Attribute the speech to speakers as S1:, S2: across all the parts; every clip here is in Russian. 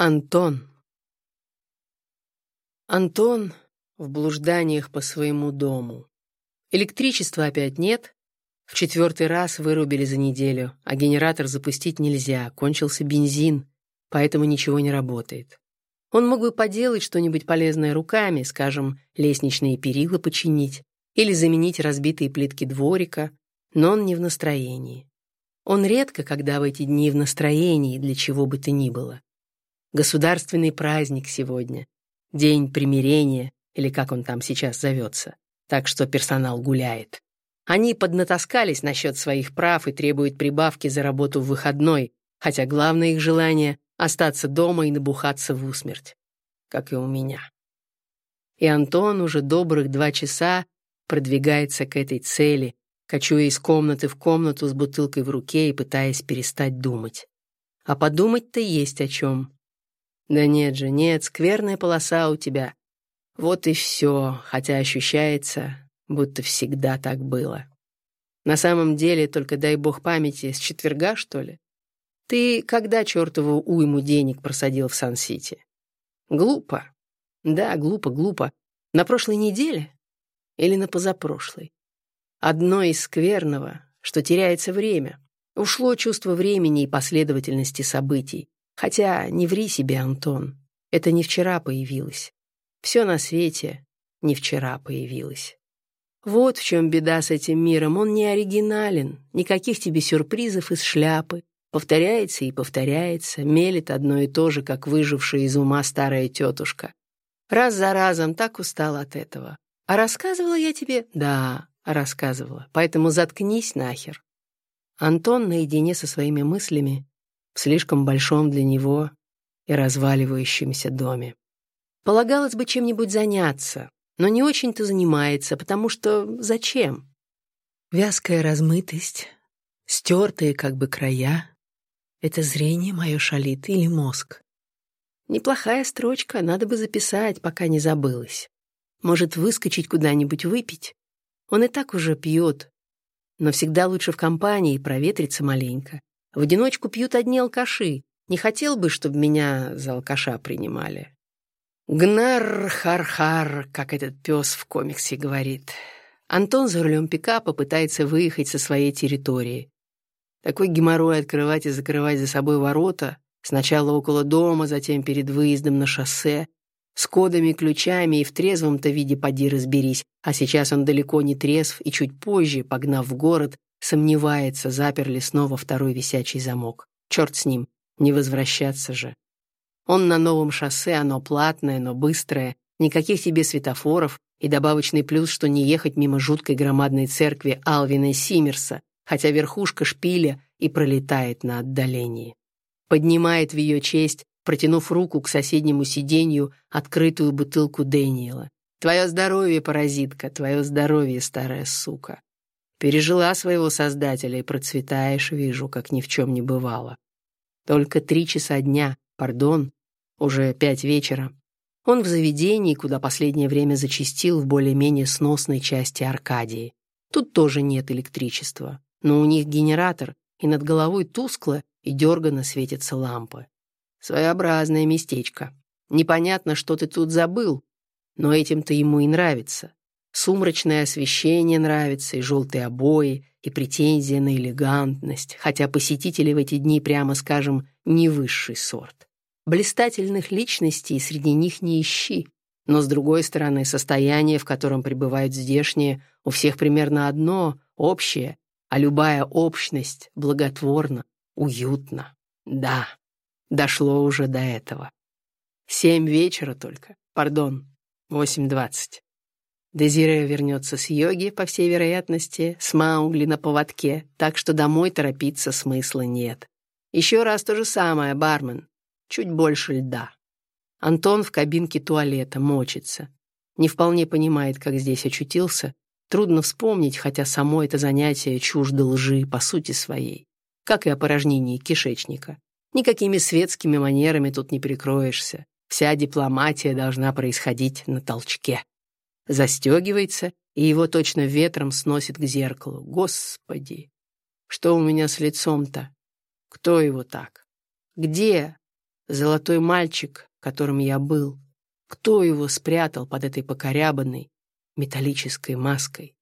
S1: Антон. Антон в блужданиях по своему дому. Электричества опять нет. В четвертый раз вырубили за неделю, а генератор запустить нельзя, кончился бензин, поэтому ничего не работает. Он мог бы поделать что-нибудь полезное руками, скажем, лестничные перила починить или заменить разбитые плитки дворика, но он не в настроении. Он редко, когда в эти дни в настроении для чего бы то ни было. Государственный праздник сегодня. День примирения, или как он там сейчас зовется. Так что персонал гуляет. Они поднатаскались насчет своих прав и требуют прибавки за работу в выходной, хотя главное их желание — остаться дома и набухаться в усмерть. Как и у меня. И Антон уже добрых два часа продвигается к этой цели, кочуя из комнаты в комнату с бутылкой в руке и пытаясь перестать думать. А подумать-то есть о чем. Да нет же, нет, скверная полоса у тебя. Вот и все, хотя ощущается, будто всегда так было. На самом деле, только дай бог памяти, с четверга, что ли? Ты когда чертову уйму денег просадил в Сан-Сити? Глупо. Да, глупо, глупо. На прошлой неделе? Или на позапрошлой? Одно из скверного, что теряется время. Ушло чувство времени и последовательности событий. Хотя не ври себе, Антон, это не вчера появилось. Все на свете не вчера появилось. Вот в чем беда с этим миром, он не оригинален, никаких тебе сюрпризов из шляпы. Повторяется и повторяется, мелет одно и то же, как выжившая из ума старая тетушка. Раз за разом так устал от этого. А рассказывала я тебе? Да, рассказывала. Поэтому заткнись нахер. Антон наедине со своими мыслями в слишком большом для него и разваливающемся доме. Полагалось бы чем-нибудь заняться, но не очень-то занимается, потому что зачем? Вязкая размытость, стертые как бы края — это зрение мое шалит или мозг? Неплохая строчка, надо бы записать, пока не забылась. Может, выскочить куда-нибудь выпить? Он и так уже пьет, но всегда лучше в компании проветриться маленько. В одиночку пьют одни алкаши. Не хотел бы, чтобы меня за алкаша принимали. Гнар-хар-хар, как этот пес в комиксе говорит. Антон за рулем пикапа пытается выехать со своей территории. Такой геморрой открывать и закрывать за собой ворота, сначала около дома, затем перед выездом на шоссе, с кодами, ключами и в трезвом-то виде поди разберись, а сейчас он далеко не трезв и чуть позже, погнав в город, Сомневается, заперли снова второй висячий замок. Черт с ним, не возвращаться же. Он на новом шоссе, оно платное, но быстрое, никаких тебе светофоров и добавочный плюс, что не ехать мимо жуткой громадной церкви Алвина Симмерса, хотя верхушка шпиля и пролетает на отдалении. Поднимает в ее честь, протянув руку к соседнему сиденью, открытую бутылку Дэниела. «Твое здоровье, паразитка, твое здоровье, старая сука!» Пережила своего создателя и процветаешь, вижу, как ни в чем не бывало. Только три часа дня, пардон, уже пять вечера. Он в заведении, куда последнее время зачастил в более-менее сносной части Аркадии. Тут тоже нет электричества, но у них генератор, и над головой тускло и дерганно светятся лампы. Своеобразное местечко. Непонятно, что ты тут забыл, но этим-то ему и нравится. Сумрачное освещение нравится, и желтые обои, и претензия на элегантность, хотя посетители в эти дни, прямо скажем, не высший сорт. Блистательных личностей среди них не ищи, но, с другой стороны, состояние, в котором пребывают здешние, у всех примерно одно, общее, а любая общность благотворна, уютна. Да, дошло уже до этого. Семь вечера только, пардон, восемь двадцать. Дезире вернется с йоги, по всей вероятности, с Маугли на поводке, так что домой торопиться смысла нет. Еще раз то же самое, бармен. Чуть больше льда. Антон в кабинке туалета мочится. Не вполне понимает, как здесь очутился. Трудно вспомнить, хотя само это занятие чуждо лжи по сути своей. Как и опорожнении кишечника. Никакими светскими манерами тут не прикроешься. Вся дипломатия должна происходить на толчке застегивается, и его точно ветром сносит к зеркалу. Господи! Что у меня с лицом-то? Кто его так? Где? Золотой мальчик, которым я был. Кто его спрятал под этой покорябанной металлической маской?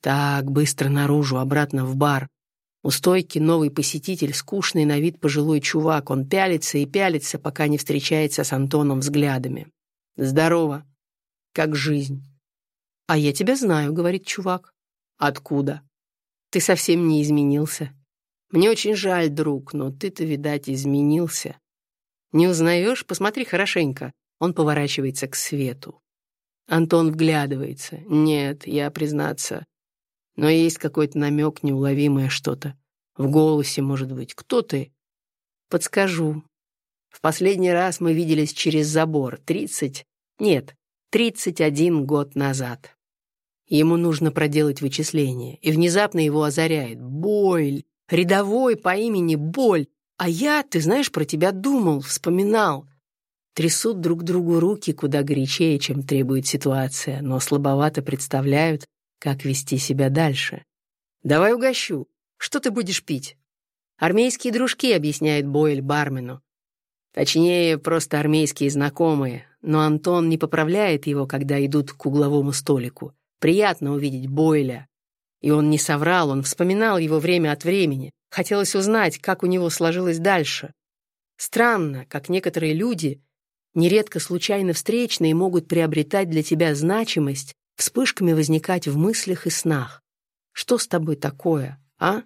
S1: Так, быстро наружу, обратно в бар. У стойки новый посетитель, скучный на вид пожилой чувак. Он пялится и пялится, пока не встречается с Антоном взглядами. «Здорово. Как жизнь?» «А я тебя знаю», — говорит чувак. «Откуда?» «Ты совсем не изменился. Мне очень жаль, друг, но ты-то, видать, изменился. Не узнаешь? Посмотри хорошенько». Он поворачивается к свету. Антон вглядывается. «Нет, я, признаться, но есть какой-то намек, неуловимое что-то. В голосе, может быть. Кто ты? Подскажу. В последний раз мы виделись через забор. Тридцать... Нет, тридцать один год назад. Ему нужно проделать вычисление, и внезапно его озаряет. Бойль! Рядовой по имени Боль! А я, ты знаешь, про тебя думал, вспоминал. Трясут друг другу руки куда горячее, чем требует ситуация, но слабовато представляют, как вести себя дальше. «Давай угощу. Что ты будешь пить?» «Армейские дружки», — объясняет Бойль бармену. Точнее, просто армейские знакомые, но Антон не поправляет его, когда идут к угловому столику. Приятно увидеть Бойля. И он не соврал, он вспоминал его время от времени. Хотелось узнать, как у него сложилось дальше. Странно, как некоторые люди, нередко случайно встречные, могут приобретать для тебя значимость вспышками возникать в мыслях и снах. Что с тобой такое, а?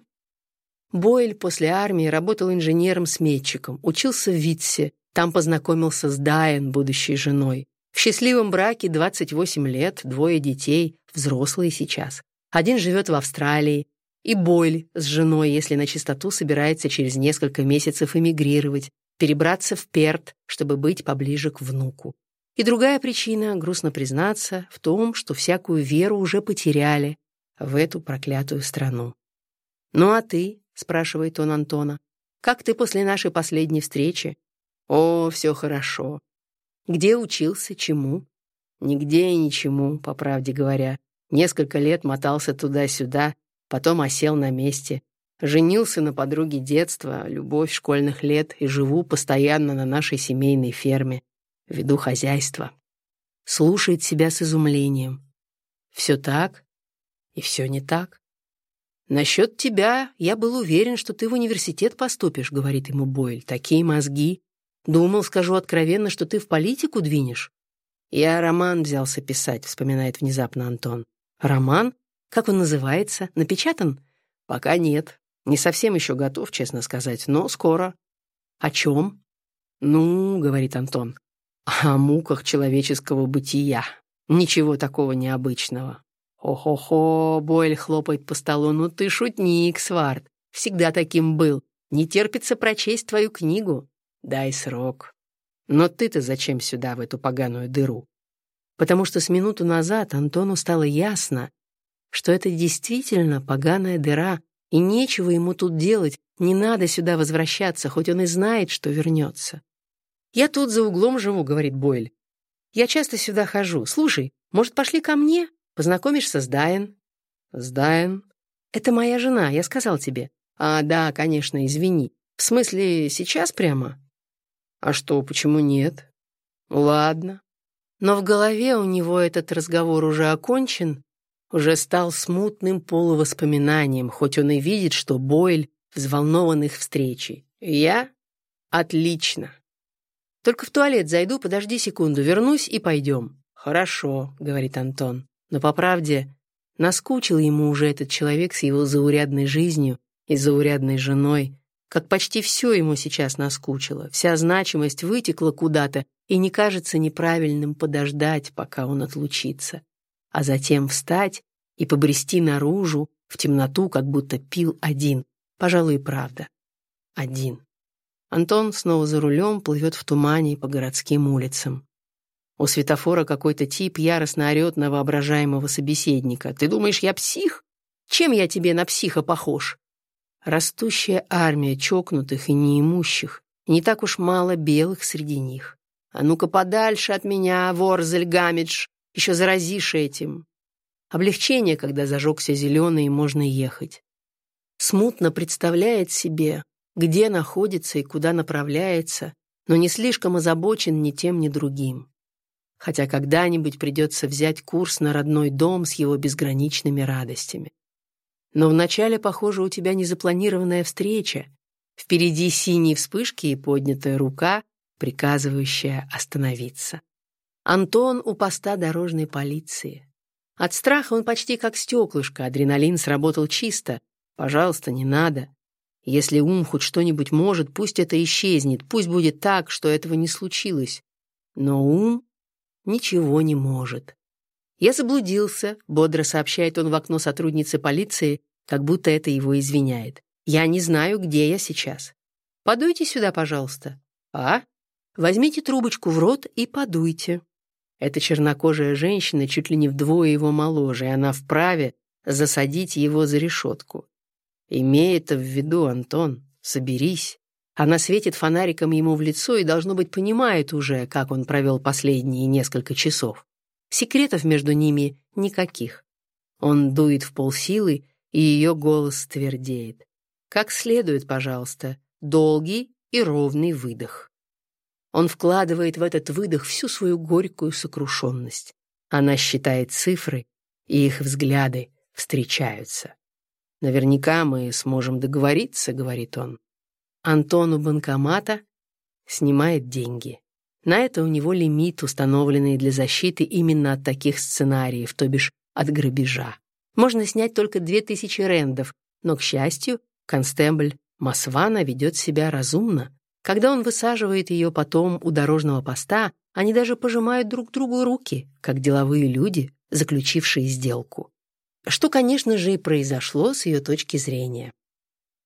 S1: Бойль после армии работал инженером-сметчиком, учился в Витсе, там познакомился с Дайан, будущей женой. В счастливом браке 28 лет, двое детей, взрослые сейчас. Один живет в Австралии, и Бойль с женой, если на чистоту, собирается через несколько месяцев эмигрировать, перебраться в Перт, чтобы быть поближе к внуку. И другая причина, грустно признаться, в том, что всякую веру уже потеряли в эту проклятую страну. «Ну а ты?» — спрашивает он Антона. «Как ты после нашей последней встречи?» «О, все хорошо. Где учился, чему?» «Нигде и ничему, по правде говоря. Несколько лет мотался туда-сюда, потом осел на месте. Женился на подруге детства, любовь школьных лет и живу постоянно на нашей семейной ферме веду хозяйство. Слушает себя с изумлением. Все так и все не так. «Насчет тебя я был уверен, что ты в университет поступишь», — говорит ему Бойль. «Такие мозги. Думал, скажу откровенно, что ты в политику двинешь». «Я роман взялся писать», — вспоминает внезапно Антон. «Роман? Как он называется? Напечатан?» «Пока нет. Не совсем еще готов, честно сказать, но скоро». «О чем?» «Ну, — говорит Антон, о муках человеческого бытия. Ничего такого необычного. Хо-хо-хо, Бойль хлопает по столу. Ну ты шутник, Сварт. Всегда таким был. Не терпится прочесть твою книгу. Дай срок. Но ты-то зачем сюда, в эту поганую дыру? Потому что с минуту назад Антону стало ясно, что это действительно поганая дыра, и нечего ему тут делать, не надо сюда возвращаться, хоть он и знает, что вернется. «Я тут за углом живу», — говорит Бойль. «Я часто сюда хожу. Слушай, может, пошли ко мне? Познакомишься с Дайен?» «С Дайен?» «Это моя жена, я сказал тебе». «А, да, конечно, извини. В смысле, сейчас прямо?» «А что, почему нет?» «Ладно». Но в голове у него этот разговор уже окончен, уже стал смутным полувоспоминанием, хоть он и видит, что Бойль взволнован их встречей. «Я? Отлично. Только в туалет зайду, подожди секунду, вернусь и пойдем». «Хорошо», — говорит Антон. Но по правде, наскучил ему уже этот человек с его заурядной жизнью и заурядной женой, как почти все ему сейчас наскучило. Вся значимость вытекла куда-то, и не кажется неправильным подождать, пока он отлучится, а затем встать и побрести наружу, в темноту, как будто пил один. Пожалуй, правда. Один. Антон снова за рулем плывет в тумане по городским улицам. У светофора какой-то тип яростно орет на воображаемого собеседника. «Ты думаешь, я псих? Чем я тебе на психа похож?» Растущая армия чокнутых и неимущих, не так уж мало белых среди них. «А ну-ка подальше от меня, Ворзель Гамидж, еще заразишь этим!» Облегчение, когда зажегся зеленый и можно ехать. Смутно представляет себе, где находится и куда направляется, но не слишком озабочен ни тем, ни другим. Хотя когда-нибудь придется взять курс на родной дом с его безграничными радостями. Но вначале, похоже, у тебя незапланированная встреча. Впереди синие вспышки и поднятая рука, приказывающая остановиться. Антон у поста дорожной полиции. От страха он почти как стеклышко, адреналин сработал чисто. Пожалуйста, не надо. Если ум хоть что-нибудь может, пусть это исчезнет, пусть будет так, что этого не случилось. Но ум ничего не может. «Я заблудился», — бодро сообщает он в окно сотрудницы полиции, как будто это его извиняет. «Я не знаю, где я сейчас. Подуйте сюда, пожалуйста». «А?» «Возьмите трубочку в рот и подуйте». Эта чернокожая женщина чуть ли не вдвое его моложе, и она вправе засадить его за решетку. Имей это в виду, Антон, соберись. Она светит фонариком ему в лицо и, должно быть, понимает уже, как он провел последние несколько часов. Секретов между ними никаких. Он дует в полсилы, и ее голос твердеет. Как следует, пожалуйста, долгий и ровный выдох. Он вкладывает в этот выдох всю свою горькую сокрушенность. Она считает цифры, и их взгляды встречаются. «Наверняка мы сможем договориться», — говорит он. Антон у банкомата снимает деньги. На это у него лимит, установленный для защиты именно от таких сценариев, то бишь от грабежа. Можно снять только две тысячи рендов, но, к счастью, констебль Масвана ведет себя разумно. Когда он высаживает ее потом у дорожного поста, они даже пожимают друг другу руки, как деловые люди, заключившие сделку. Что, конечно же, и произошло с ее точки зрения.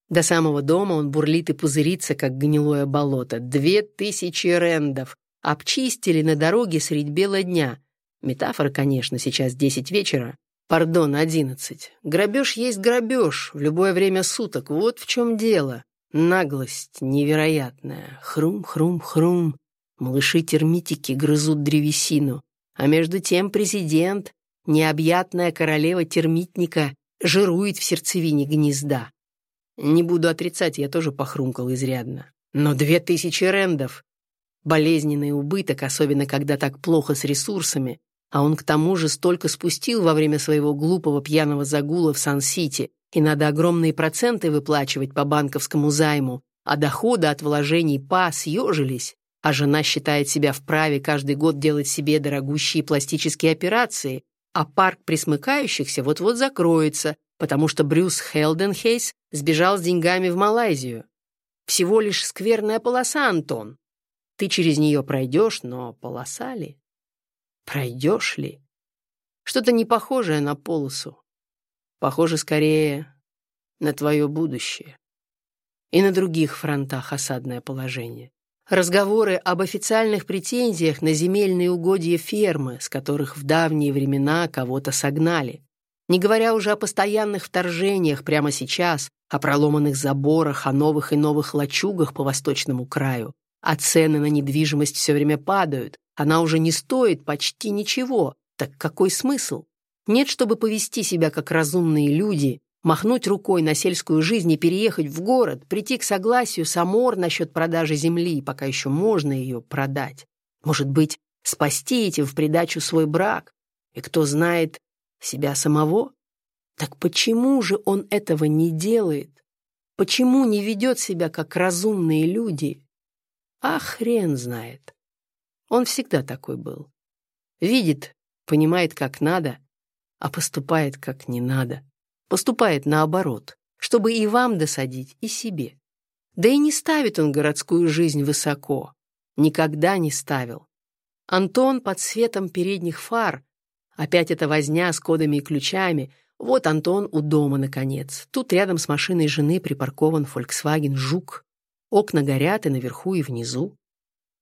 S1: До самого дома он бурлит и пузырится, как гнилое болото. Две тысячи рендов. Обчистили на дороге средь бела дня. Метафора, конечно, сейчас десять вечера. Пардон, одиннадцать. Грабеж есть грабеж, в любое время суток. Вот в чем дело. Наглость невероятная. Хрум-хрум-хрум. Малыши-термитики грызут древесину. А между тем президент, необъятная королева термитника, жирует в сердцевине гнезда. Не буду отрицать, я тоже похрумкал изрядно. Но две тысячи рендов Болезненный убыток, особенно когда так плохо с ресурсами, а он к тому же столько спустил во время своего глупого пьяного загула в Сан-Сити, и надо огромные проценты выплачивать по банковскому займу, а доходы от вложений ПА съежились, а жена считает себя вправе каждый год делать себе дорогущие пластические операции, а парк присмыкающихся вот-вот закроется, потому что Брюс Хелденхейс сбежал с деньгами в Малайзию. Всего лишь скверная полоса, Антон. Ты через нее пройдешь, но полоса ли? Пройдешь ли? Что-то не похожее на полосу. Похоже скорее на твое будущее. И на других фронтах осадное положение. Разговоры об официальных претензиях на земельные угодья фермы, с которых в давние времена кого-то согнали. Не говоря уже о постоянных вторжениях прямо сейчас, о проломанных заборах, о новых и новых лачугах по восточному краю, а цены на недвижимость все время падают. Она уже не стоит почти ничего. Так какой смысл? Нет, чтобы повести себя как разумные люди, махнуть рукой на сельскую жизнь и переехать в город, прийти к согласию с Амор насчет продажи земли, пока еще можно ее продать. Может быть, спасти этим в придачу свой брак? И кто знает себя самого? Так почему же он этого не делает? Почему не ведет себя как разумные люди? А хрен знает. Он всегда такой был. Видит, понимает, как надо, а поступает, как не надо. Поступает наоборот, чтобы и вам досадить, и себе. Да и не ставит он городскую жизнь высоко. Никогда не ставил. Антон под светом передних фар. Опять эта возня с кодами и ключами. Вот Антон у дома, наконец. Тут рядом с машиной жены припаркован Volkswagen «Жук». Окна горят и наверху, и внизу.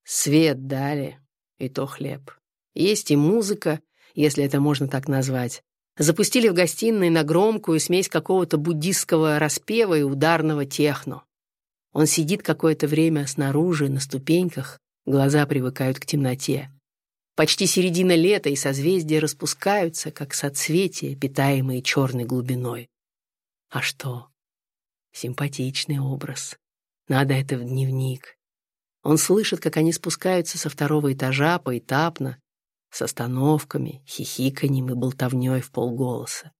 S1: Свет дали, и то хлеб. Есть и музыка, если это можно так назвать. Запустили в гостиной на громкую смесь какого-то буддистского распева и ударного техно. Он сидит какое-то время снаружи, на ступеньках, глаза привыкают к темноте. Почти середина лета, и созвездия распускаются, как соцветия, питаемые черной глубиной. А что? Симпатичный образ. Надо это в дневник. Он слышит, как они спускаются со второго этажа поэтапно, с остановками, хихиканьем и болтовнёй в полголоса.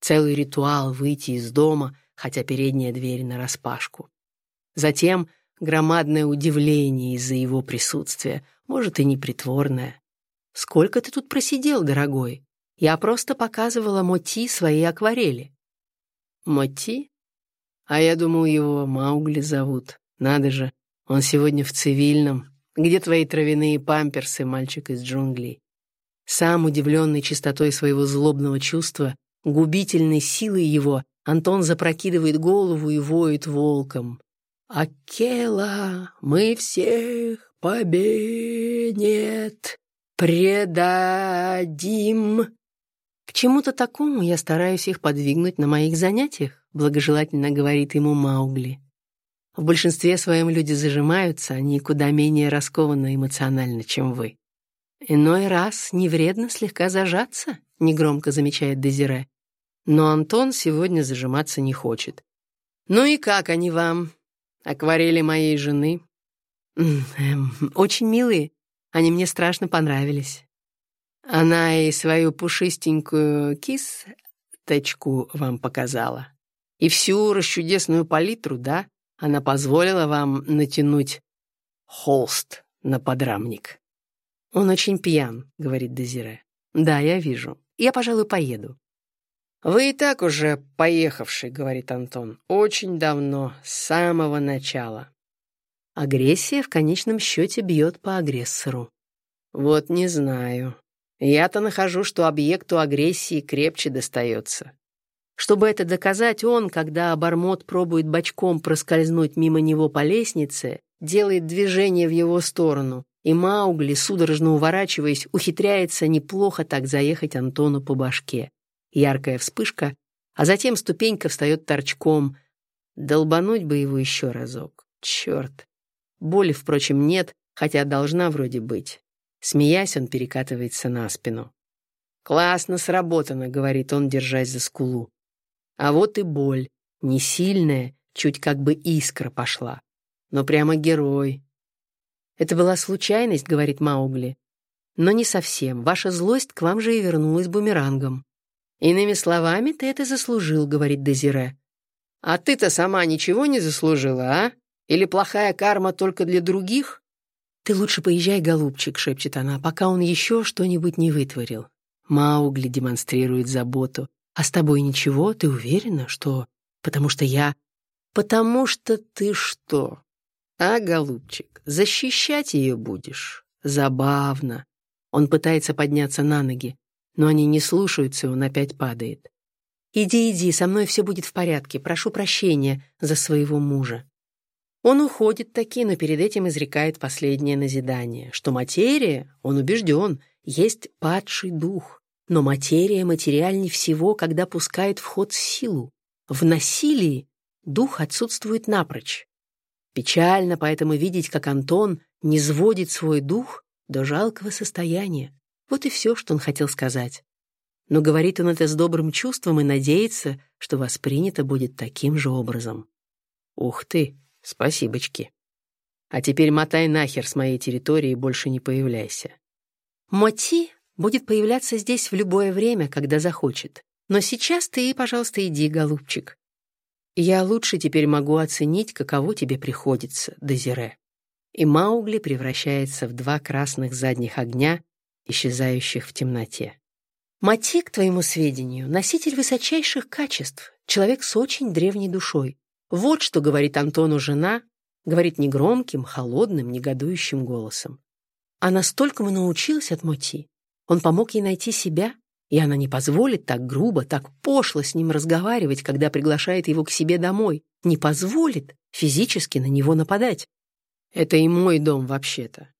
S1: Целый ритуал выйти из дома, хотя передняя дверь нараспашку. Затем громадное удивление из-за его присутствия, может, и непритворное. «Сколько ты тут просидел, дорогой? Я просто показывала Моти свои акварели». «Моти? А я думал, его Маугли зовут. Надо же, он сегодня в цивильном. Где твои травяные памперсы, мальчик из джунглей?» Сам удивленный чистотой своего злобного чувства, губительной силой его, Антон запрокидывает голову и воет волком. «Акела, мы всех победет, предадим». К чему-то такому я стараюсь их подвигнуть на моих занятиях, благожелательно говорит ему Маугли. В большинстве своем люди зажимаются, они куда менее раскованы эмоционально, чем вы. «Иной раз не вредно слегка зажаться», — негромко замечает Дезире. Но Антон сегодня зажиматься не хочет. «Ну и как они вам? Акварели моей жены?» эм, «Очень милые. Они мне страшно понравились». Она и свою пушистенькую кисточку вам показала. И всю расчудесную палитру, да? Она позволила вам натянуть холст на подрамник. «Он очень пьян», — говорит Дезире. «Да, я вижу. Я, пожалуй, поеду». «Вы и так уже поехавший», — говорит Антон. «Очень давно, с самого начала». Агрессия в конечном счете бьет по агрессору. Вот не знаю. Я-то нахожу, что объекту агрессии крепче достается. Чтобы это доказать, он, когда обормот пробует бочком проскользнуть мимо него по лестнице, делает движение в его сторону, и Маугли, судорожно уворачиваясь, ухитряется неплохо так заехать Антону по башке. Яркая вспышка, а затем ступенька встает торчком. Долбануть бы его еще разок. Черт. Боли, впрочем, нет, хотя должна вроде быть. Смеясь, он перекатывается на спину. «Классно сработано», — говорит он, держась за скулу. А вот и боль. Не сильная, чуть как бы искра пошла. Но прямо герой, «Это была случайность», — говорит Маугли. «Но не совсем. Ваша злость к вам же и вернулась бумерангом». «Иными словами, ты это заслужил», — говорит Дезире. «А ты-то сама ничего не заслужила, а? Или плохая карма только для других?» «Ты лучше поезжай, голубчик», — шепчет она, «пока он еще что-нибудь не вытворил». Маугли демонстрирует заботу. «А с тобой ничего? Ты уверена, что...» «Потому что я...» «Потому что ты что?» «А, голубчик, защищать ее будешь? Забавно». Он пытается подняться на ноги, но они не слушаются, он опять падает. «Иди, иди, со мной все будет в порядке, прошу прощения за своего мужа». Он уходит таки, но перед этим изрекает последнее назидание, что материя, он убежден, есть падший дух, но материя материальнее всего, когда пускает в ход силу. В насилии дух отсутствует напрочь. Печально поэтому видеть, как Антон не сводит свой дух до жалкого состояния. Вот и все, что он хотел сказать. Но говорит он это с добрым чувством и надеется, что воспринято будет таким же образом. Ух ты, спасибочки. А теперь мотай нахер с моей территории и больше не появляйся. Моти будет появляться здесь в любое время, когда захочет. Но сейчас ты, пожалуйста, иди, голубчик. Я лучше теперь могу оценить, каково тебе приходится, Дезире. И Маугли превращается в два красных задних огня, исчезающих в темноте. Мати, к твоему сведению, носитель высочайших качеств, человек с очень древней душой. Вот что говорит Антону жена, говорит негромким, холодным, негодующим голосом. А настолько мы научилась от Моти. Он помог ей найти себя, и она не позволит так грубо, так пошло с ним разговаривать, когда приглашает его к себе домой. Не позволит физически на него нападать. Это и мой дом вообще-то.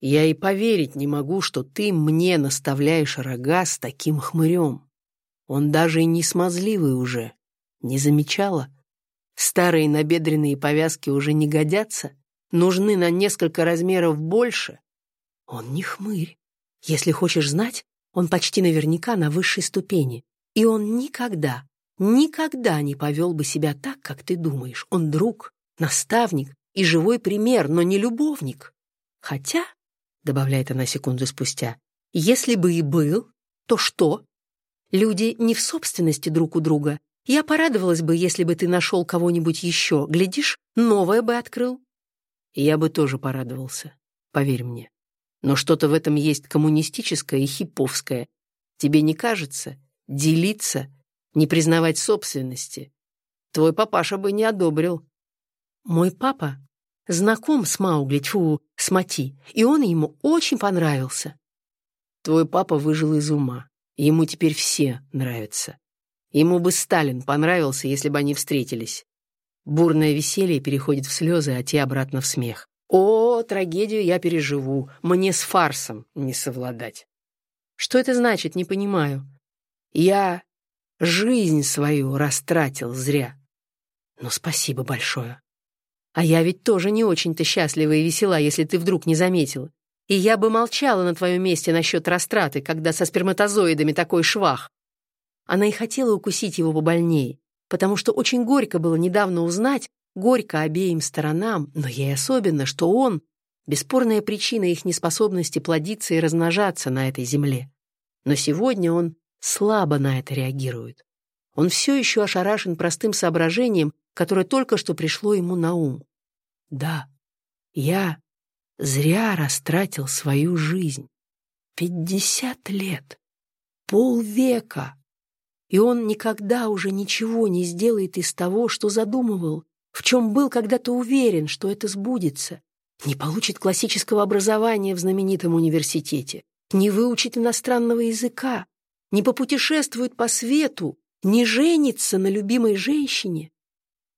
S1: Я и поверить не могу, что ты мне наставляешь рога с таким хмырем. Он даже и не смазливый уже. Не замечала? Старые набедренные повязки уже не годятся, нужны на несколько размеров больше. Он не хмырь. Если хочешь знать, он почти наверняка на высшей ступени. И он никогда, никогда не повел бы себя так, как ты думаешь. Он друг, наставник, и живой пример, но не любовник. Хотя, — добавляет она секунду спустя, — если бы и был, то что? Люди не в собственности друг у друга. Я порадовалась бы, если бы ты нашел кого-нибудь еще. Глядишь, новое бы открыл. Я бы тоже порадовался, поверь мне. Но что-то в этом есть коммунистическое и хиповское. Тебе не кажется? Делиться, не признавать собственности. Твой папаша бы не одобрил. Мой папа знаком с Маугли, тьфу, с Мати, и он ему очень понравился. Твой папа выжил из ума. Ему теперь все нравятся. Ему бы Сталин понравился, если бы они встретились. Бурное веселье переходит в слезы, а те обратно в смех. О, трагедию я переживу, мне с фарсом не совладать. Что это значит, не понимаю. Я жизнь свою растратил зря. Ну, спасибо большое. А я ведь тоже не очень-то счастлива и весела, если ты вдруг не заметила. И я бы молчала на твоем месте насчет растраты, когда со сперматозоидами такой швах. Она и хотела укусить его побольнее, потому что очень горько было недавно узнать, горько обеим сторонам, но ей особенно, что он — бесспорная причина их неспособности плодиться и размножаться на этой земле. Но сегодня он слабо на это реагирует. Он все еще ошарашен простым соображением, которое только что пришло ему на ум. Да, я зря растратил свою жизнь. Пятьдесят лет, полвека. И он никогда уже ничего не сделает из того, что задумывал, в чем был когда-то уверен, что это сбудется. Не получит классического образования в знаменитом университете, не выучит иностранного языка, не попутешествует по свету, не женится на любимой женщине,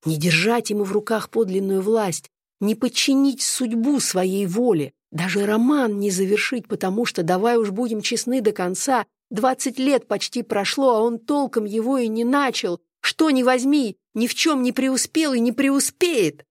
S1: не держать ему в руках подлинную власть, не подчинить судьбу своей воле, даже роман не завершить, потому что, давай уж будем честны до конца, двадцать лет почти прошло, а он толком его и не начал. Что ни возьми, ни в чем не преуспел и не преуспеет.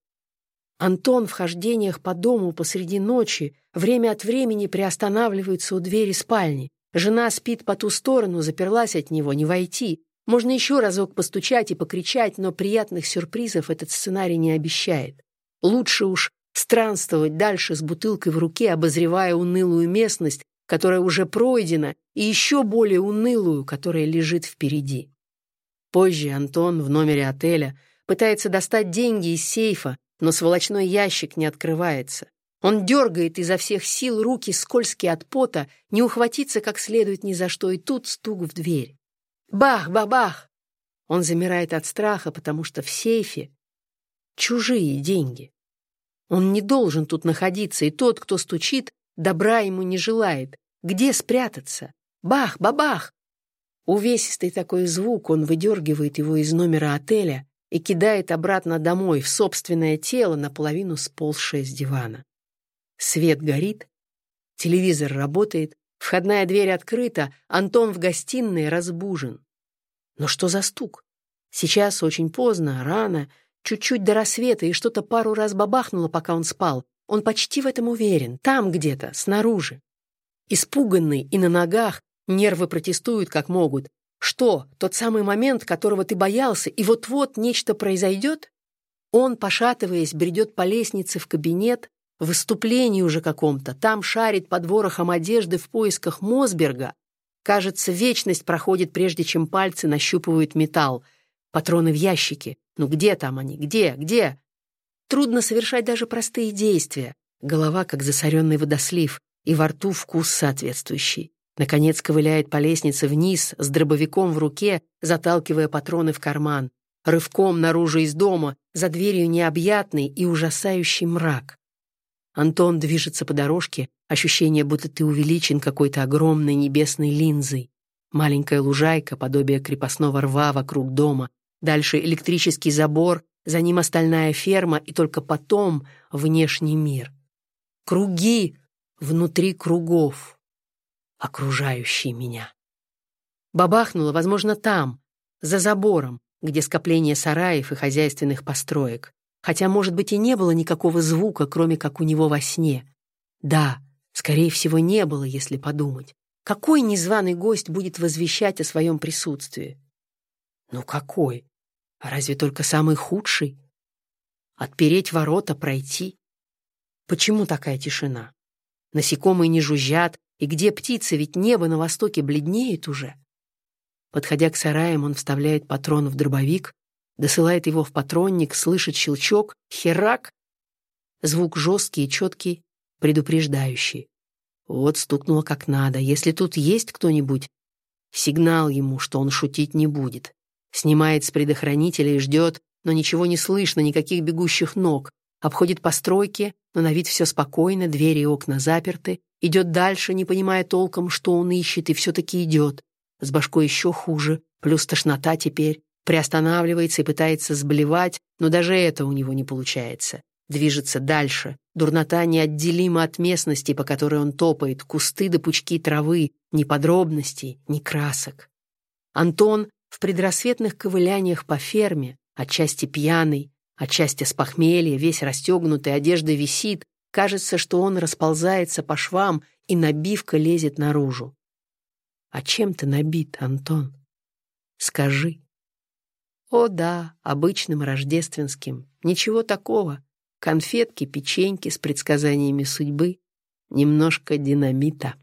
S1: Антон в хождениях по дому посреди ночи время от времени приостанавливается у двери спальни. Жена спит по ту сторону, заперлась от него, не войти. Можно еще разок постучать и покричать, но приятных сюрпризов этот сценарий не обещает. Лучше уж странствовать дальше с бутылкой в руке, обозревая унылую местность, которая уже пройдена, и еще более унылую, которая лежит впереди. Позже Антон в номере отеля пытается достать деньги из сейфа, но сволочной ящик не открывается. Он дергает изо всех сил руки, скользкие от пота, не ухватиться как следует ни за что, и тут стук в дверь. Бах-бабах! Он замирает от страха, потому что в сейфе чужие деньги. Он не должен тут находиться, и тот, кто стучит, добра ему не желает. Где спрятаться? Бах-бабах! Увесистый такой звук, он выдергивает его из номера отеля и кидает обратно домой, в собственное тело, наполовину сползшее с дивана. Свет горит, телевизор работает, входная дверь открыта, Антон в гостиной разбужен. Но что за стук? Сейчас очень поздно, рано, чуть-чуть до рассвета, и что-то пару раз бабахнуло, пока он спал. Он почти в этом уверен, там где-то, снаружи. Испуганный и на ногах, нервы протестуют как могут. Что, тот самый момент, которого ты боялся, и вот-вот нечто произойдет? Он, пошатываясь, бредет по лестнице в кабинет, в выступлении уже каком-то, там шарит под ворохом одежды в поисках Мосберга, Кажется, вечность проходит, прежде чем пальцы нащупывают металл. Патроны в ящике. Ну где там они? Где? Где? Трудно совершать даже простые действия. Голова, как засоренный водослив, и во рту вкус соответствующий. Наконец ковыляет по лестнице вниз, с дробовиком в руке, заталкивая патроны в карман. Рывком наружу из дома, за дверью необъятный и ужасающий мрак. Антон движется по дорожке, ощущение, будто ты увеличен какой-то огромной небесной линзой. Маленькая лужайка, подобие крепостного рва вокруг дома, дальше электрический забор, за ним остальная ферма и только потом внешний мир. Круги внутри кругов, окружающие меня. Бабахнуло, возможно, там, за забором, где скопление сараев и хозяйственных построек хотя, может быть, и не было никакого звука, кроме как у него во сне. Да, скорее всего, не было, если подумать. Какой незваный гость будет возвещать о своем присутствии? Ну какой? А разве только самый худший? Отпереть ворота, пройти. Почему такая тишина? Насекомые не жужжат, и где птицы, ведь небо на востоке бледнеет уже. Подходя к сараям, он вставляет патрон в дробовик, досылает его в патронник, слышит щелчок, херак. Звук жесткий и четкий, предупреждающий. Вот стукнуло как надо. Если тут есть кто-нибудь, сигнал ему, что он шутить не будет. Снимает с предохранителя и ждет, но ничего не слышно, никаких бегущих ног. Обходит постройки, но на вид все спокойно, двери и окна заперты. Идет дальше, не понимая толком, что он ищет, и все-таки идет. С башкой еще хуже, плюс тошнота теперь. Приостанавливается и пытается сблевать, но даже это у него не получается. Движется дальше. Дурнота неотделима от местности, по которой он топает, кусты да пучки травы, ни подробностей, ни красок. Антон в предрассветных ковыляниях по ферме, отчасти пьяный, отчасти с похмелья, весь расстегнутый, одежда висит, кажется, что он расползается по швам, и набивка лезет наружу. А чем ты набит, Антон? Скажи. О да, обычным рождественским. Ничего такого. Конфетки, печеньки с предсказаниями судьбы. Немножко динамита.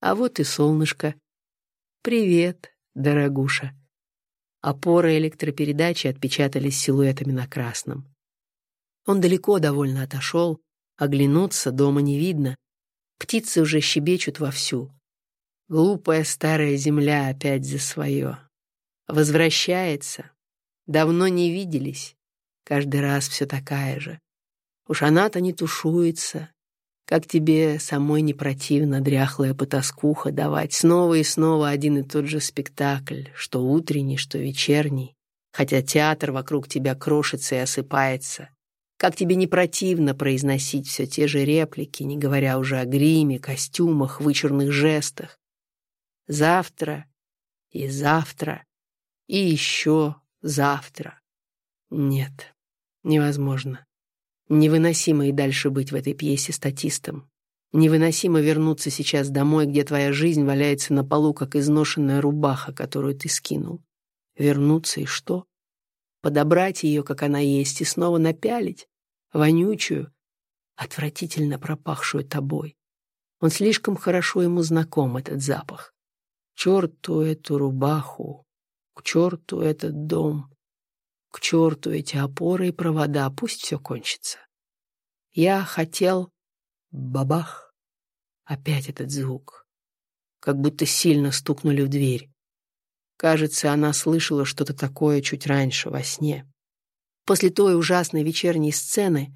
S1: А вот и солнышко. Привет, дорогуша. Опоры электропередачи отпечатались силуэтами на красном. Он далеко довольно отошел, оглянуться дома не видно. Птицы уже щебечут вовсю. Глупая старая земля опять за свое. Возвращается. Давно не виделись. Каждый раз все такая же. Уж она-то не тушуется. Как тебе самой не противно дряхлая потаскуха давать снова и снова один и тот же спектакль, что утренний, что вечерний, хотя театр вокруг тебя крошится и осыпается. Как тебе не противно произносить все те же реплики, не говоря уже о гриме, костюмах, вычурных жестах, завтра и завтра и еще завтра. Нет, невозможно. Невыносимо и дальше быть в этой пьесе статистом. Невыносимо вернуться сейчас домой, где твоя жизнь валяется на полу, как изношенная рубаха, которую ты скинул. Вернуться и что? Подобрать ее, как она есть, и снова напялить, вонючую, отвратительно пропахшую тобой. Он слишком хорошо ему знаком, этот запах черту эту рубаху, к черту этот дом, к черту эти опоры и провода, пусть все кончится. Я хотел... Бабах! Опять этот звук. Как будто сильно стукнули в дверь. Кажется, она слышала что-то такое чуть раньше, во сне. После той ужасной вечерней сцены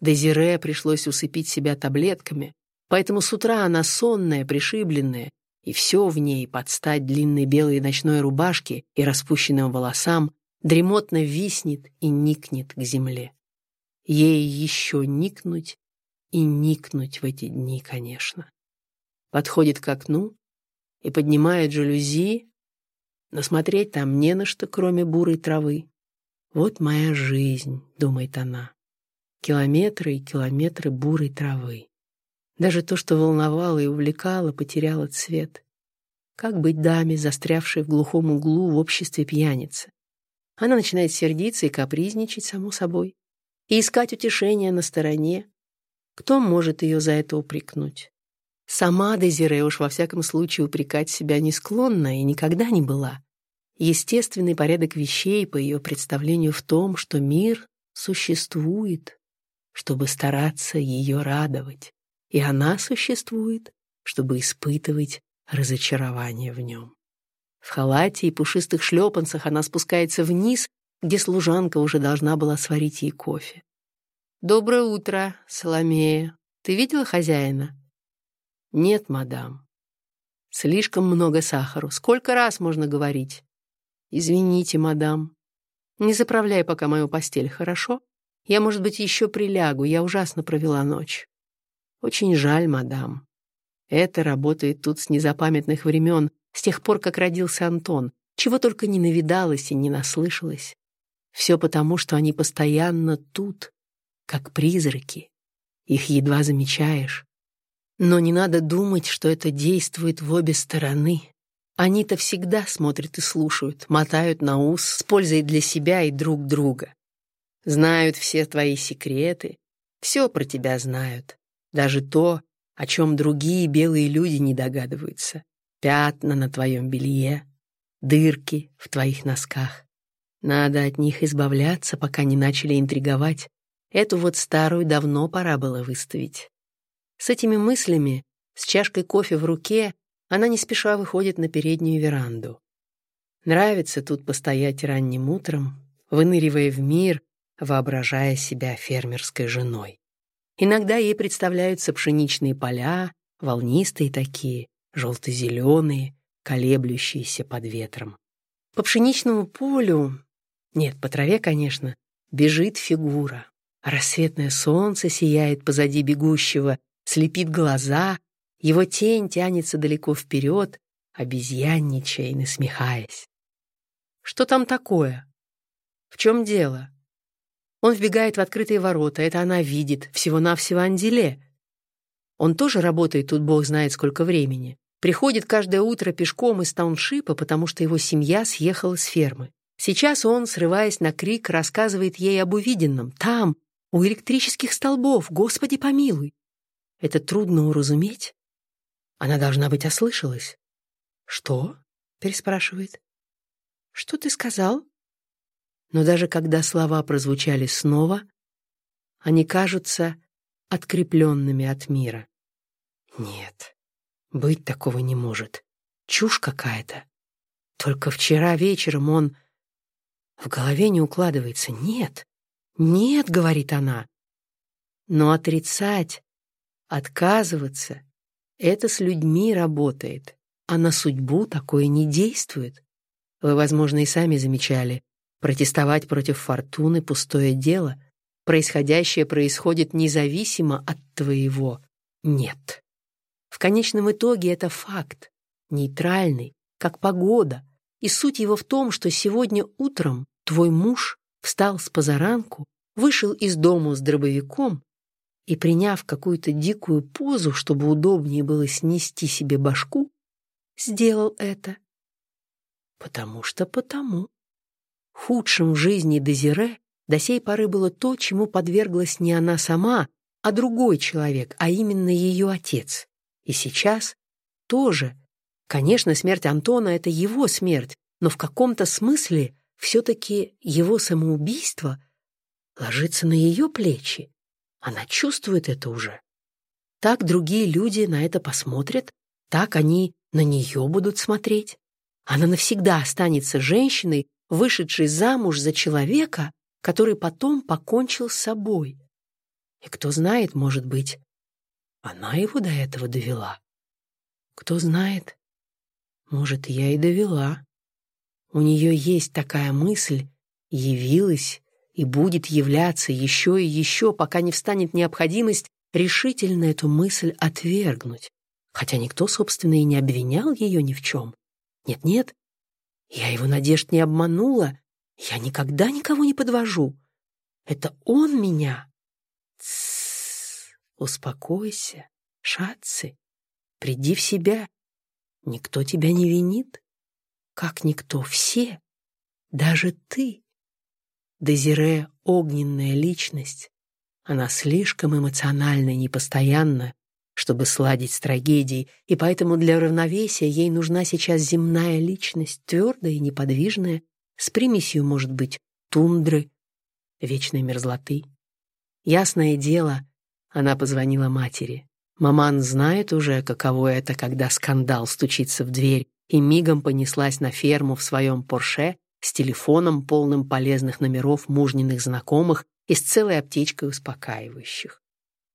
S1: Дезире пришлось усыпить себя таблетками, поэтому с утра она сонная, пришибленная, и все в ней, под стать длинной белой ночной рубашке и распущенным волосам, дремотно виснет и никнет к земле. Ей еще никнуть и никнуть в эти дни, конечно. Подходит к окну и поднимает жалюзи, но смотреть там не на что, кроме бурой травы. «Вот моя жизнь», — думает она. Километры и километры бурой травы. Даже то, что волновало и увлекало, потеряло цвет. Как быть даме, застрявшей в глухом углу в обществе пьяницы? Она начинает сердиться и капризничать, само собой, и искать утешения на стороне. Кто может ее за это упрекнуть? Сама Дезире уж во всяком случае упрекать себя не склонна и никогда не была. Естественный порядок вещей, по ее представлению, в том, что мир существует, чтобы стараться ее радовать и она существует, чтобы испытывать разочарование в нем. В халате и пушистых шлепанцах она спускается вниз, где служанка уже должна была сварить ей кофе. «Доброе утро, Соломея. Ты видела хозяина?» «Нет, мадам. Слишком много сахару. Сколько раз можно говорить?» «Извините, мадам. Не заправляй пока мою постель, хорошо? Я, может быть, еще прилягу. Я ужасно провела ночь». Очень жаль, мадам. Это работает тут с незапамятных времен, с тех пор, как родился Антон. Чего только не навидалось и не наслышалось. Все потому, что они постоянно тут, как призраки. Их едва замечаешь. Но не надо думать, что это действует в обе стороны. Они-то всегда смотрят и слушают, мотают на ус с пользой для себя и друг друга. Знают все твои секреты, все про тебя знают. Даже то, о чем другие белые люди не догадываются. Пятна на твоем белье, дырки в твоих носках. Надо от них избавляться, пока не начали интриговать. Эту вот старую давно пора было выставить. С этими мыслями, с чашкой кофе в руке, она не спеша выходит на переднюю веранду. Нравится тут постоять ранним утром, выныривая в мир, воображая себя фермерской женой. Иногда ей представляются пшеничные поля, волнистые такие, желто-зеленые, колеблющиеся под ветром. По пшеничному полю, нет, по траве, конечно, бежит фигура. Рассветное солнце сияет позади бегущего, слепит глаза, его тень тянется далеко вперед, обезьянничая и насмехаясь. Что там такое? В чем дело? Он вбегает в открытые ворота, это она видит, всего-навсего Анделе. Он тоже работает тут бог знает сколько времени. Приходит каждое утро пешком из тауншипа, потому что его семья съехала с фермы. Сейчас он, срываясь на крик, рассказывает ей об увиденном. Там, у электрических столбов, Господи помилуй! Это трудно уразуметь. Она должна быть ослышалась. «Что?» — переспрашивает. «Что ты сказал?» Но даже когда слова прозвучали снова, они кажутся открепленными от мира. Нет, быть такого не может. Чушь какая-то. Только вчера вечером он... В голове не укладывается. Нет, нет, говорит она. Но отрицать, отказываться — это с людьми работает, а на судьбу такое не действует. Вы, возможно, и сами замечали, Протестовать против фортуны — пустое дело. Происходящее происходит независимо от твоего «нет». В конечном итоге это факт, нейтральный, как погода, и суть его в том, что сегодня утром твой муж встал с позаранку, вышел из дому с дробовиком и, приняв какую-то дикую позу, чтобы удобнее было снести себе башку, сделал это. Потому что потому. Худшим в жизни Дезире до сей поры было то, чему подверглась не она сама, а другой человек, а именно ее отец. И сейчас тоже. Конечно, смерть Антона — это его смерть, но в каком-то смысле все-таки его самоубийство ложится на ее плечи. Она чувствует это уже. Так другие люди на это посмотрят, так они на нее будут смотреть. Она навсегда останется женщиной, вышедший замуж за человека, который потом покончил с собой. И кто знает, может быть, она его до этого довела. Кто знает, может, я и довела. У нее есть такая мысль, явилась и будет являться еще и еще, пока не встанет необходимость решительно эту мысль отвергнуть. Хотя никто, собственно, и не обвинял ее ни в чем. Нет-нет, я его надежд не обманула. Я никогда никого не подвожу. Это он меня. Успокойся, шатцы. Приди в себя. Никто тебя не винит. Как никто? Все. Даже ты. Дезире — огненная личность. Она слишком эмоциональна и непостоянна, чтобы сладить с трагедией, и поэтому для равновесия ей нужна сейчас земная личность, твердая и неподвижная, с примесью, может быть, тундры, вечной мерзлоты. Ясное дело, она позвонила матери. Маман знает уже, каково это, когда скандал стучится в дверь, и мигом понеслась на ферму в своем Порше с телефоном, полным полезных номеров мужниных знакомых и с целой аптечкой успокаивающих.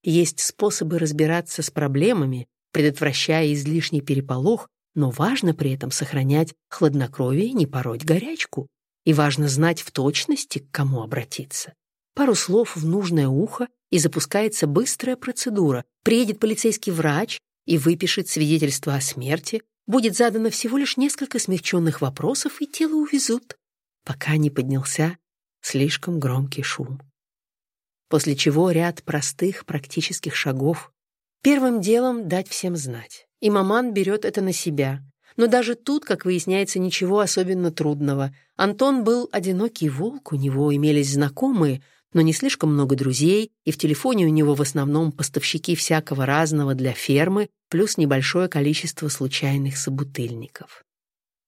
S1: Есть способы разбираться с проблемами, предотвращая излишний переполох, но важно при этом сохранять хладнокровие и не пороть горячку. И важно знать в точности, к кому обратиться. Пару слов в нужное ухо, и запускается быстрая процедура. Приедет полицейский врач и выпишет свидетельство о смерти, будет задано всего лишь несколько смягченных вопросов, и тело увезут, пока не поднялся слишком громкий шум после чего ряд простых практических шагов. Первым делом дать всем знать. И маман берет это на себя. Но даже тут, как выясняется, ничего особенно трудного. Антон был одинокий волк, у него имелись знакомые, но не слишком много друзей, и в телефоне у него в основном поставщики всякого разного для фермы, плюс небольшое количество случайных собутыльников.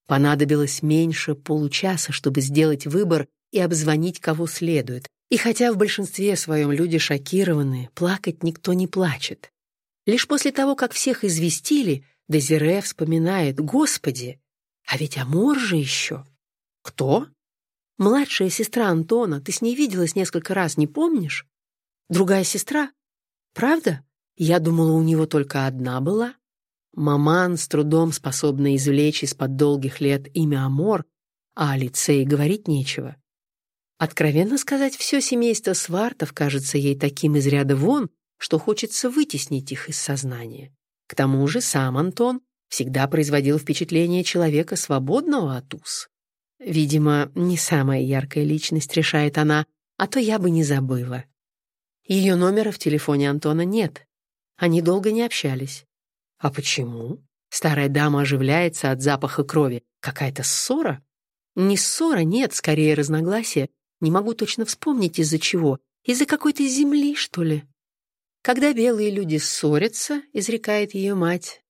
S1: Понадобилось меньше получаса, чтобы сделать выбор и обзвонить кого следует. И хотя в большинстве своем люди шокированы, плакать никто не плачет. Лишь после того, как всех известили, Дезире вспоминает, «Господи, а ведь Амор же еще!» «Кто?» «Младшая сестра Антона, ты с ней виделась несколько раз, не помнишь?» «Другая сестра? Правда? Я думала, у него только одна была». Маман с трудом способна извлечь из-под долгих лет имя Амор, а о и говорить нечего. Откровенно сказать, все семейство Свартов кажется ей таким из ряда вон, что хочется вытеснить их из сознания. К тому же сам Антон всегда производил впечатление человека свободного от уз. Видимо, не самая яркая личность, решает она, а то я бы не забыла. Ее номера в телефоне Антона нет. Они долго не общались. А почему? Старая дама оживляется от запаха крови. Какая-то ссора? Не ссора, нет, скорее разногласие. Не могу точно вспомнить, из-за чего. Из-за какой-то земли, что ли? Когда белые люди ссорятся, изрекает ее мать,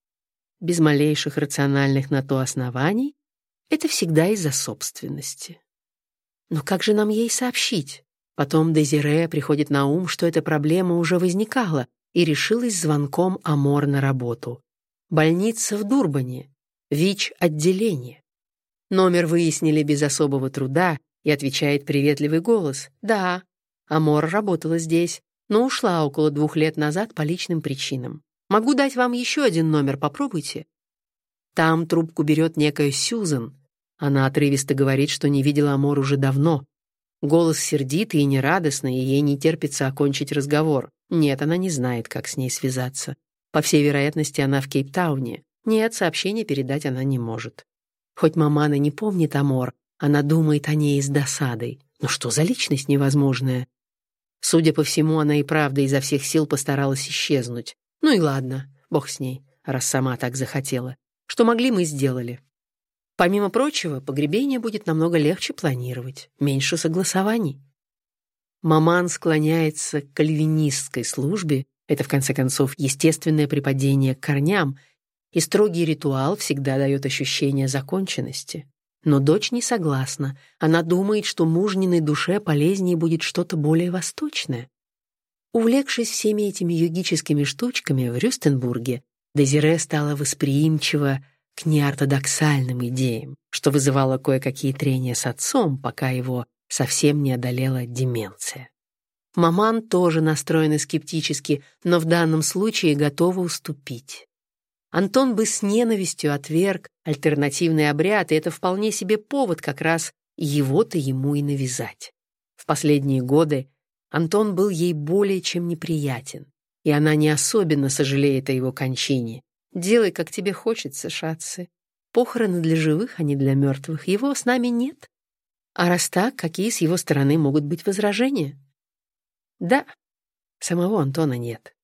S1: без малейших рациональных на то оснований, это всегда из-за собственности. Но как же нам ей сообщить? Потом Дезире приходит на ум, что эта проблема уже возникала и решилась звонком Амор на работу. Больница в Дурбане, ВИЧ-отделение. Номер выяснили без особого труда, и отвечает приветливый голос. «Да, Амор работала здесь, но ушла около двух лет назад по личным причинам. Могу дать вам еще один номер, попробуйте». Там трубку берет некая Сьюзен. Она отрывисто говорит, что не видела Амор уже давно. Голос сердитый и нерадостный, и ей не терпится окончить разговор. Нет, она не знает, как с ней связаться. По всей вероятности, она в Кейптауне. Нет, сообщение передать она не может. Хоть мамана не помнит Амор, она думает о ней с досадой. Но что за личность невозможная? Судя по всему, она и правда изо всех сил постаралась исчезнуть. Ну и ладно, бог с ней, раз сама так захотела. Что могли, мы сделали. Помимо прочего, погребение будет намного легче планировать, меньше согласований. Маман склоняется к кальвинистской службе это, в конце концов, естественное припадение к корням, и строгий ритуал всегда дает ощущение законченности. Но дочь не согласна. Она думает, что мужниной душе полезнее будет что-то более восточное. Увлекшись всеми этими йогическими штучками в Рюстенбурге, Дезире стала восприимчива к неортодоксальным идеям, что вызывало кое-какие трения с отцом, пока его совсем не одолела деменция. Маман тоже настроена скептически, но в данном случае готова уступить. Антон бы с ненавистью отверг альтернативный обряд, и это вполне себе повод как раз его-то ему и навязать. В последние годы Антон был ей более чем неприятен, и она не особенно сожалеет о его кончине. Делай, как тебе хочется, шатцы. Похороны для живых, а не для мертвых. Его с нами нет. А раз так, какие с его стороны могут быть возражения? Да, самого Антона нет.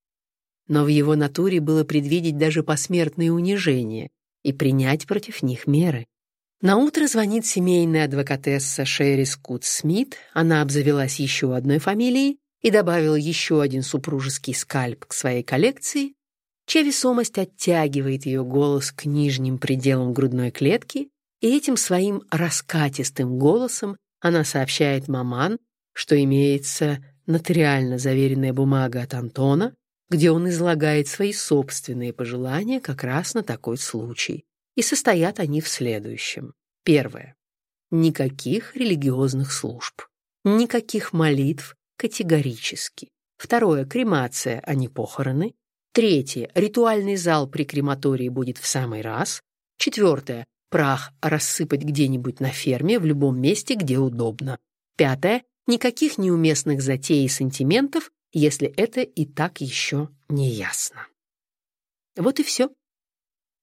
S1: Но в его натуре было предвидеть даже посмертные унижения и принять против них меры. На утро звонит семейная адвокатесса Шерри Скут Смит, она обзавелась еще одной фамилией и добавила еще один супружеский скальп к своей коллекции, чья весомость оттягивает ее голос к нижним пределам грудной клетки, и этим своим раскатистым голосом она сообщает маман, что имеется нотариально заверенная бумага от Антона, где он излагает свои собственные пожелания как раз на такой случай. И состоят они в следующем. Первое. Никаких религиозных служб. Никаких молитв категорически. Второе. Кремация, а не похороны. Третье. Ритуальный зал при крематории будет в самый раз. Четвертое. Прах рассыпать где-нибудь на ферме в любом месте, где удобно. Пятое. Никаких неуместных затей и сантиментов, если это и так еще не ясно. Вот и все.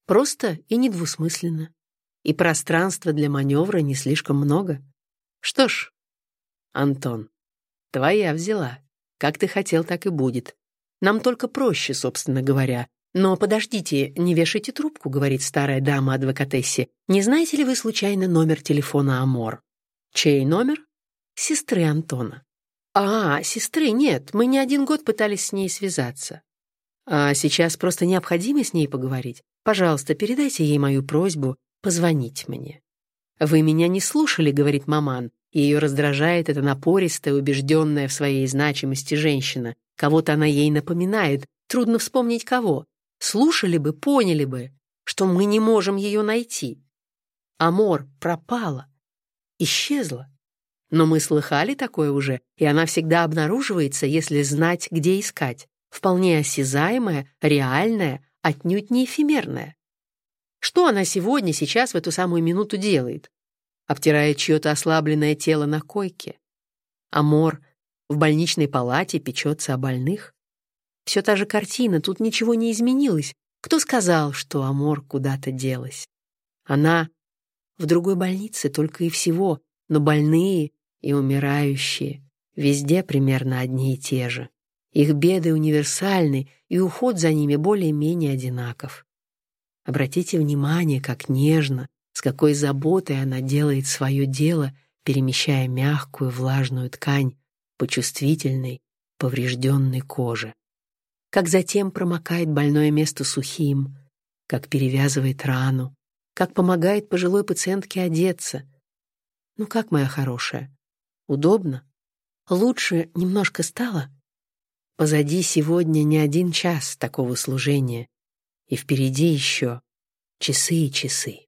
S1: Просто и недвусмысленно. И пространства для маневра не слишком много. Что ж, Антон, твоя взяла. Как ты хотел, так и будет. Нам только проще, собственно говоря. Но подождите, не вешайте трубку, говорит старая дама адвокатессе. Не знаете ли вы случайно номер телефона Амор? Чей номер? Сестры Антона. А, сестры нет, мы не один год пытались с ней связаться. А сейчас просто необходимо с ней поговорить. Пожалуйста, передайте ей мою просьбу позвонить мне. «Вы меня не слушали», — говорит маман. Ее раздражает эта напористая, убежденная в своей значимости женщина. Кого-то она ей напоминает. Трудно вспомнить кого. Слушали бы, поняли бы, что мы не можем ее найти. Амор пропала, исчезла. Но мы слыхали такое уже, и она всегда обнаруживается, если знать, где искать. Вполне осязаемая, реальная, отнюдь не эфемерная. Что она сегодня, сейчас, в эту самую минуту делает? Обтирает чье-то ослабленное тело на койке. Амор в больничной палате печется о больных. Все та же картина, тут ничего не изменилось. Кто сказал, что Амор куда-то делась? Она в другой больнице только и всего, но больные и умирающие везде примерно одни и те же. Их беды универсальны, и уход за ними более-менее одинаков. Обратите внимание, как нежно, с какой заботой она делает свое дело, перемещая мягкую влажную ткань по чувствительной, поврежденной коже. Как затем промокает больное место сухим, как перевязывает рану, как помогает пожилой пациентке одеться. Ну как, моя хорошая, удобно? Лучше немножко стало? Позади сегодня не один час такого служения, и впереди еще часы и часы.